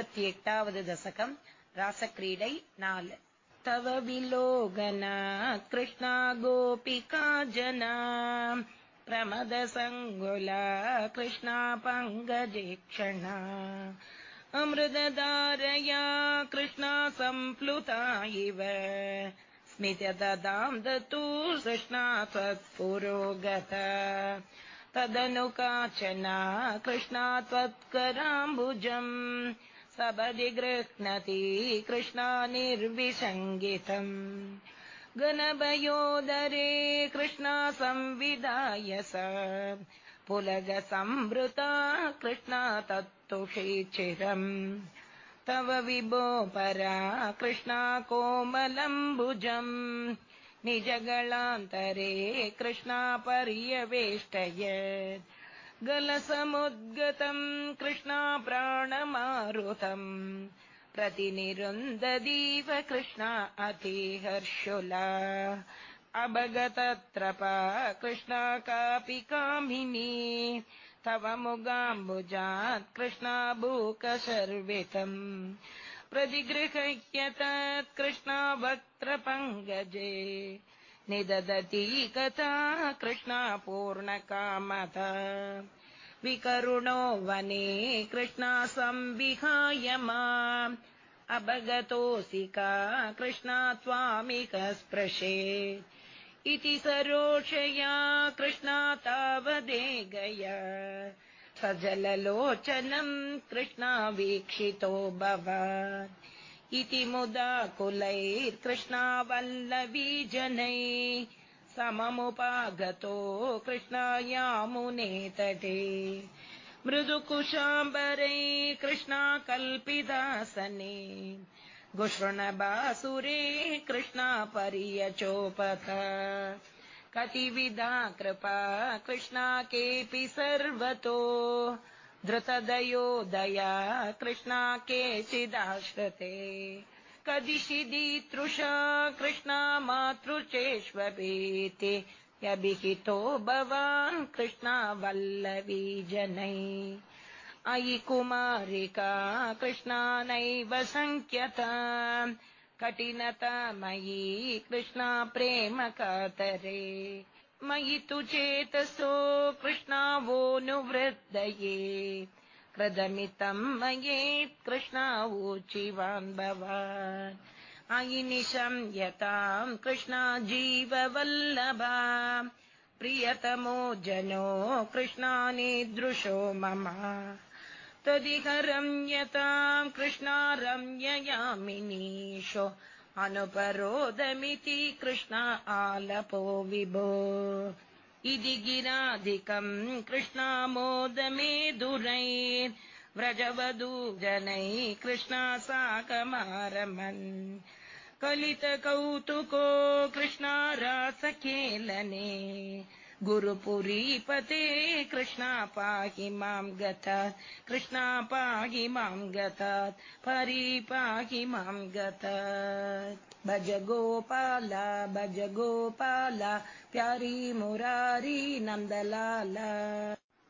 एटावद् दशकम् रासक्रीडै नाल् तव विलोगना कृष्णा गोपिका जना प्रमदसङ्गुला कृष्णा पङ्गजेक्षणा अमृतधारया कृष्णा सम्प्लुता इव स्मित ददाम् दतु कृष्णा त्वत्पुरोगत तदनु काचना कृष्णा त्वत्कराम्बुजम् सबदि गृह्णति कृष्णा निर्विसङ्गितम्। गणभयोदरे कृष्णा संविदाय स। पुलगसंवृता कृष्णा तत्तुषे चिरम् तव विभो परा कृष्णा कोमलम्बुजम् निजगलान्तरे कृष्णा पर्यवेष्टय गलसमुद्गतम् कृष्णा प्राणमारुतम् प्रतिनिरुन्ददीव कृष्णा अतिहर्षुला। अभगतत्रपा कृष्णा कापि कामिनी। तव मुगाम्बुजात् कृष्णा भूकशर्वितम् प्रतिगृह्यतत् कृष्णा वक्त्रपङ्गजे निददती कथा कृष्णा पूर्णकामता विकरुणो वने कृष्णा संविहाय मा अभगतोऽसिका कृष्णा त्वामिक स्पृशे। इति सरोषया कृष्णा तावदे गया। सजललोचनम् कृष्णा वीक्षितो भवान् इति मुदा कुलैर्कृष्णा वल्लवी जनै सममुपागतो कृष्णायामुने तटे मृदुकुशाम्बरै कृष्णा कल्पिदासने घुषृणबासुरे कृष्णा कतिविधा कृपा कृष्णा केऽपि सर्वतो धृतदयो दया कृष्णा केचिदाश्रते। कदिशिदीतृषा कृष्णा मातृचेष्वपीति। यभिहितो भवान् कृष्णा वल्लवी जनै। अयि कुमारिका कृष्णा नैव सङ्ख्यता। कठिनता मयि कृष्णा प्रेम कातरे मयि तु चेतसो कृष्णा वोऽनुवृद्धये कृदमितम् मयेत् कृष्णा ऊचिवान् भवान्। अयि निशम्यताम् कृष्णा जीववल्लभा प्रियतमो जनो कृष्णा निदृशो मम। तदिह रम्यताम् कृष्णा रम्ययामिनीशो अनुपरोदमिति कृष्णा आलपो विभो। इति गिराधिकम् कृष्णा मोदमे दुरै व्रजवधू जनैः कृष्णा साकमारमन्। कलितकौतुको कृष्णा रासखेलने गुरुपुरीपते कृष्णा पाहि माम् गतात् कृष्णा पाहि माम् गतात् पाहि माम् गतात् भज गोपाल भज गोपाल प्यारी मुरारी नन्दलाला